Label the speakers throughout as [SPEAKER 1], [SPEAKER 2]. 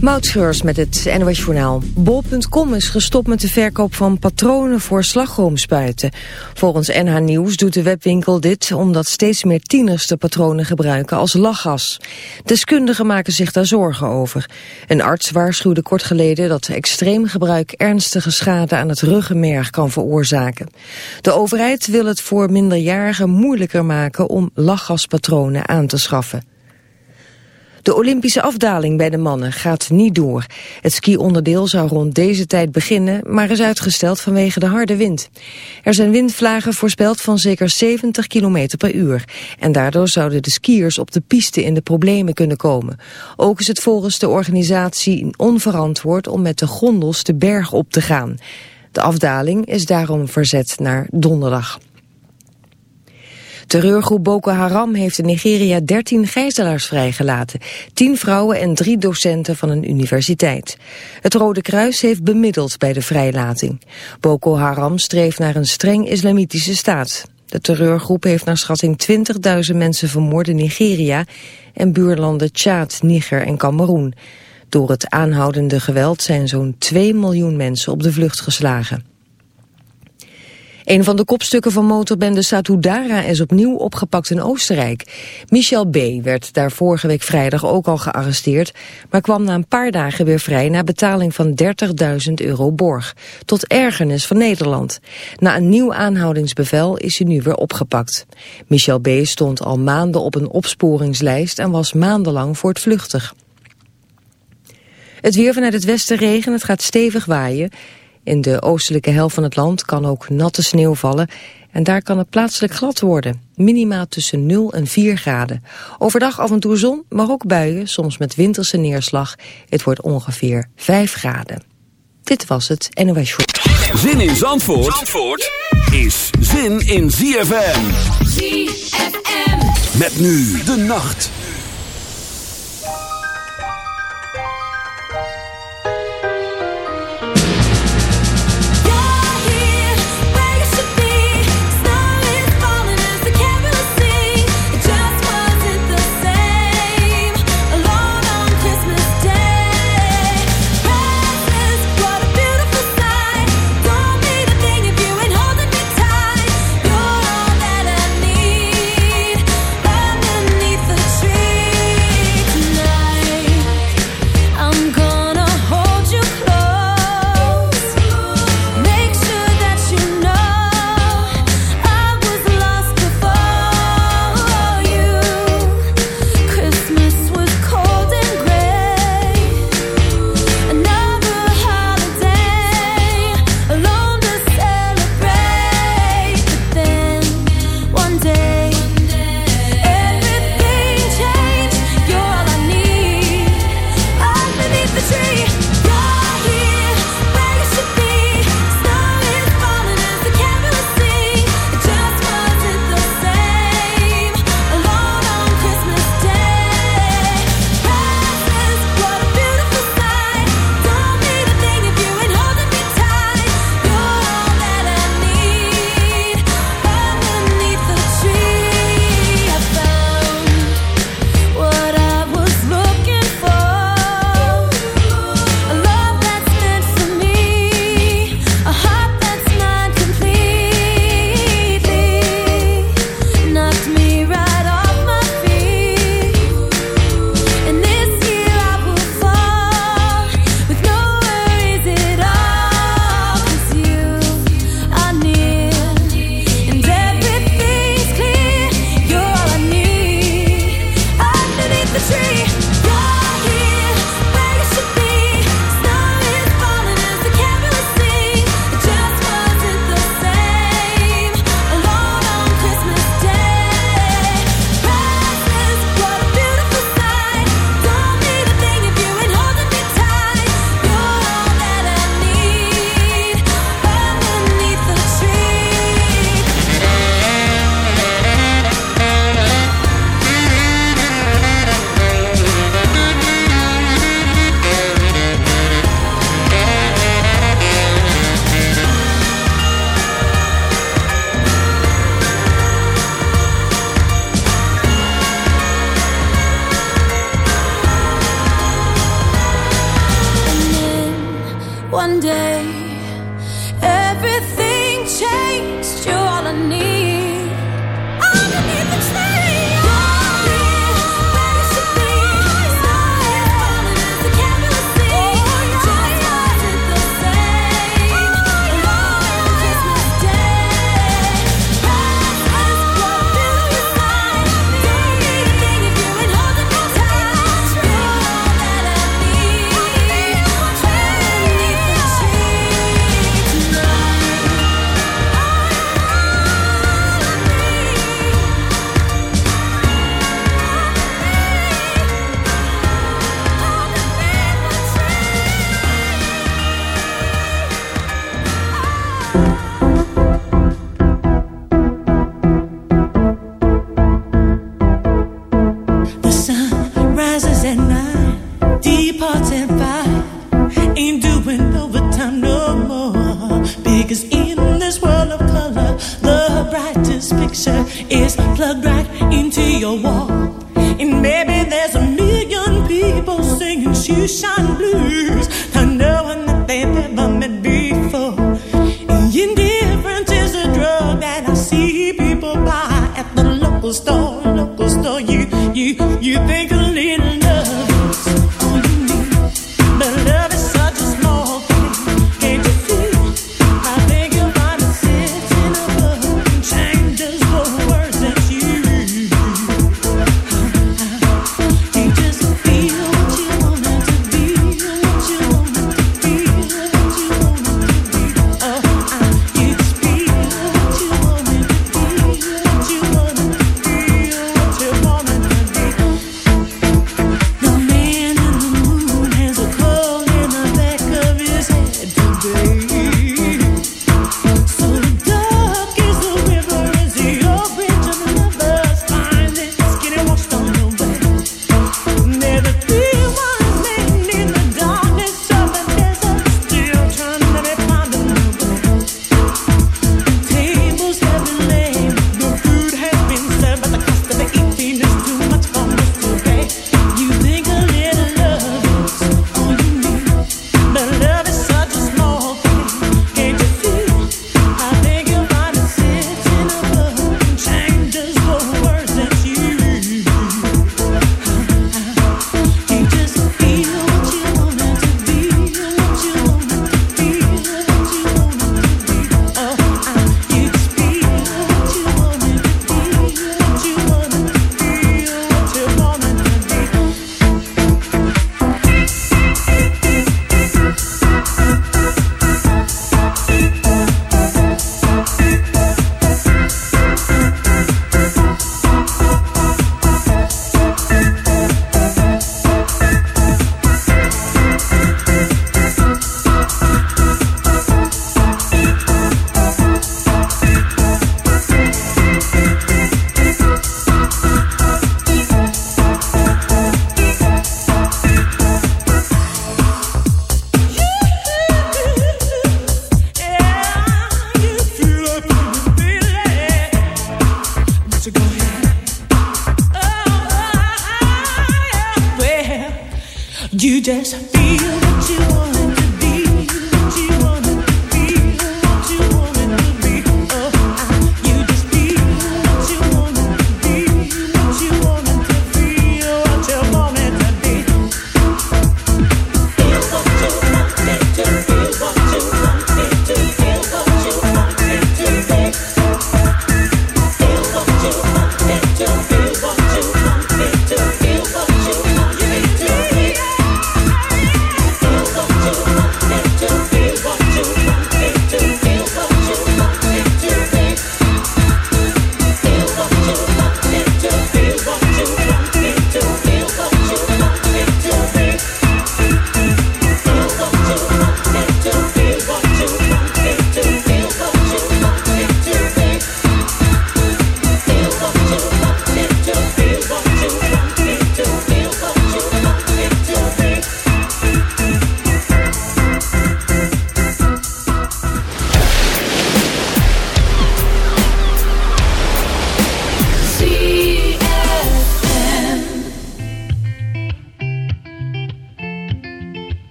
[SPEAKER 1] Moutscheurs met het NOS Journaal. Bol.com is gestopt met de verkoop van patronen voor slagroomspuiten. Volgens NH Nieuws doet de webwinkel dit omdat steeds meer tieners de patronen gebruiken als lachgas. Deskundigen maken zich daar zorgen over. Een arts waarschuwde kort geleden dat extreem gebruik ernstige schade aan het ruggenmerg kan veroorzaken. De overheid wil het voor minderjarigen moeilijker maken om lachgaspatronen aan te schaffen. De Olympische afdaling bij de mannen gaat niet door. Het ski-onderdeel zou rond deze tijd beginnen, maar is uitgesteld vanwege de harde wind. Er zijn windvlagen voorspeld van zeker 70 km per uur. En daardoor zouden de skiers op de piste in de problemen kunnen komen. Ook is het volgens de organisatie onverantwoord om met de gondels de berg op te gaan. De afdaling is daarom verzet naar donderdag. Terreurgroep Boko Haram heeft in Nigeria 13 gijzelaars vrijgelaten. 10 vrouwen en 3 docenten van een universiteit. Het Rode Kruis heeft bemiddeld bij de vrijlating. Boko Haram streeft naar een streng islamitische staat. De terreurgroep heeft naar schatting 20.000 mensen vermoord in Nigeria en buurlanden Tjaad, Niger en Cameroen. Door het aanhoudende geweld zijn zo'n 2 miljoen mensen op de vlucht geslagen. Een van de kopstukken van motorbende Satudara is opnieuw opgepakt in Oostenrijk. Michel B. werd daar vorige week vrijdag ook al gearresteerd... maar kwam na een paar dagen weer vrij na betaling van 30.000 euro borg. Tot ergernis van Nederland. Na een nieuw aanhoudingsbevel is hij nu weer opgepakt. Michel B. stond al maanden op een opsporingslijst en was maandenlang voor het vluchtig. Het weer vanuit het westen regen, het gaat stevig waaien. In de oostelijke helft van het land kan ook natte sneeuw vallen en daar kan het plaatselijk glad worden. Minima tussen 0 en 4 graden. Overdag af en toe zon, maar ook buien, soms met winterse neerslag. Het wordt ongeveer 5 graden. Dit was het NOS Show.
[SPEAKER 2] Zin in Zandvoort, Zandvoort is zin in ZFM. ZFM. Met nu de nacht.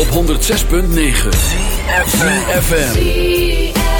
[SPEAKER 3] op 106.9.
[SPEAKER 4] FM.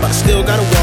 [SPEAKER 5] but I still gotta work.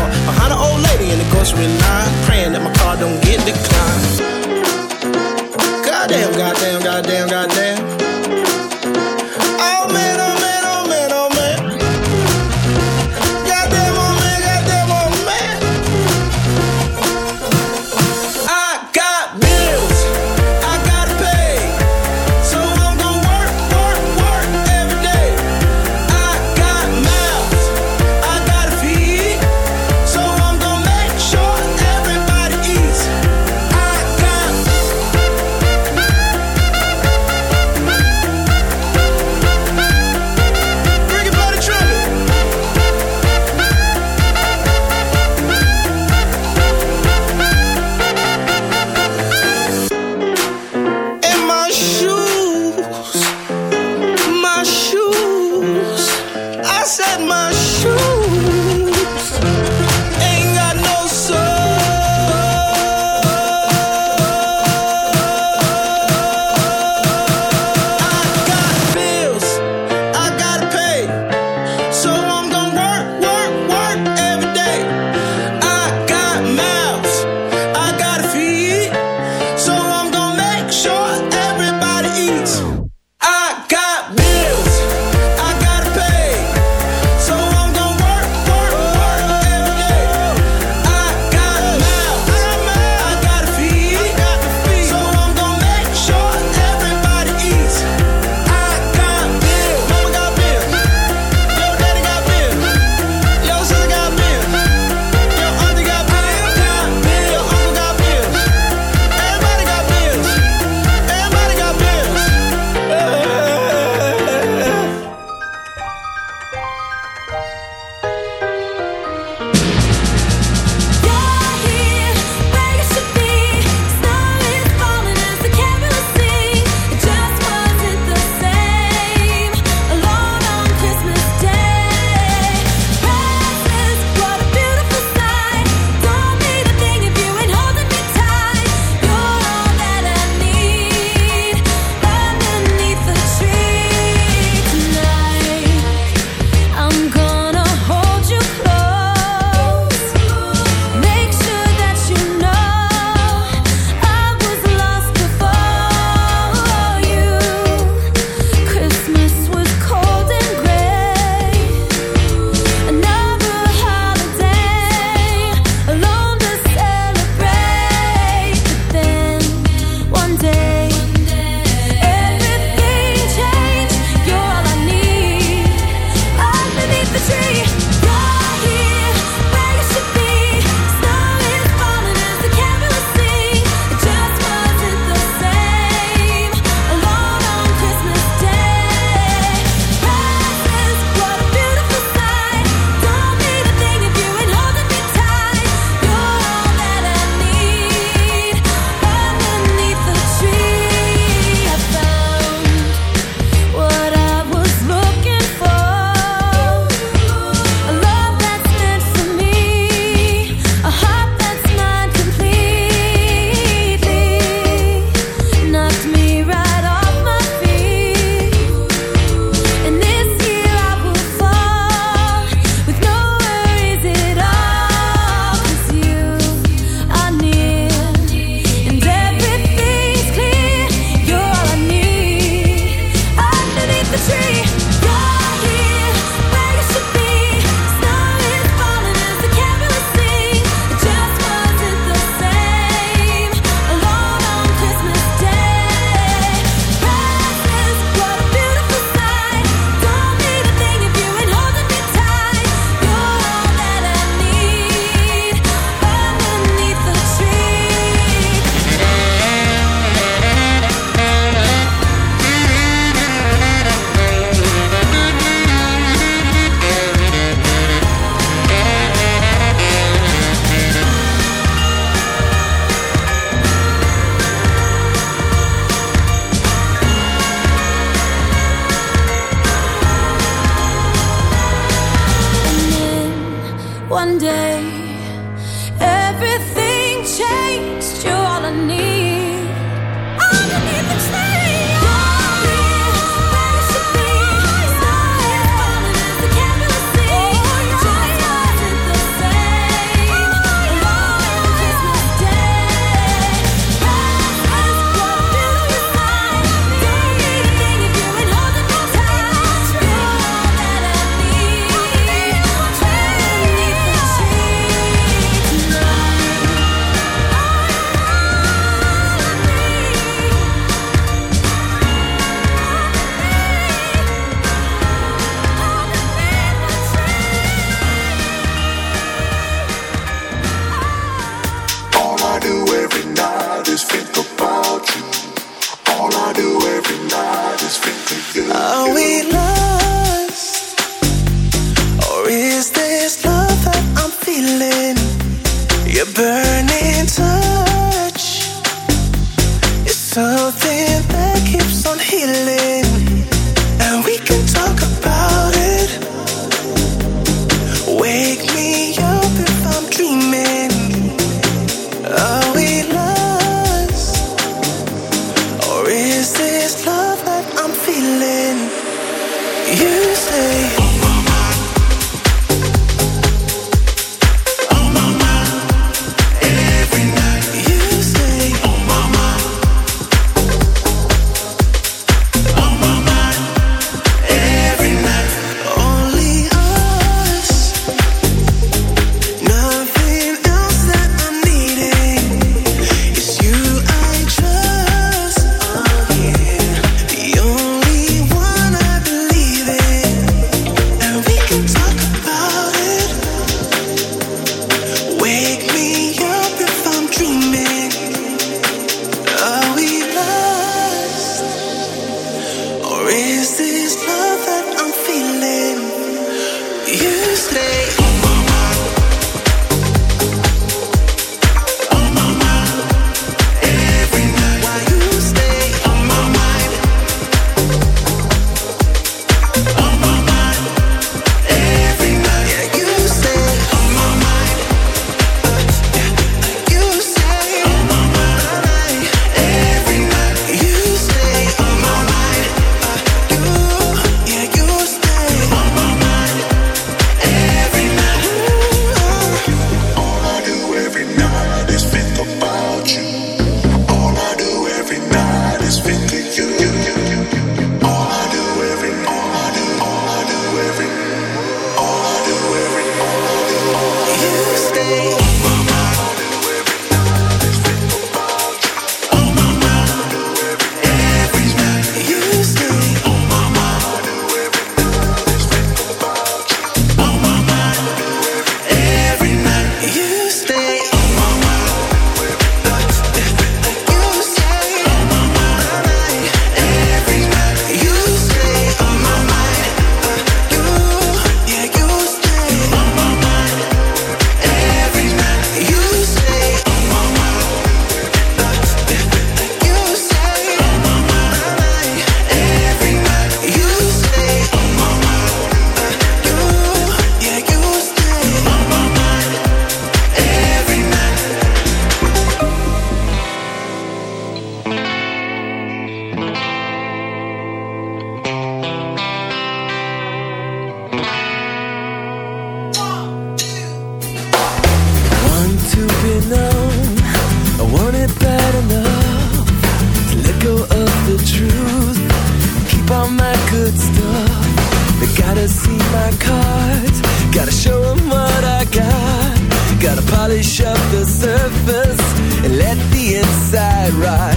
[SPEAKER 6] right.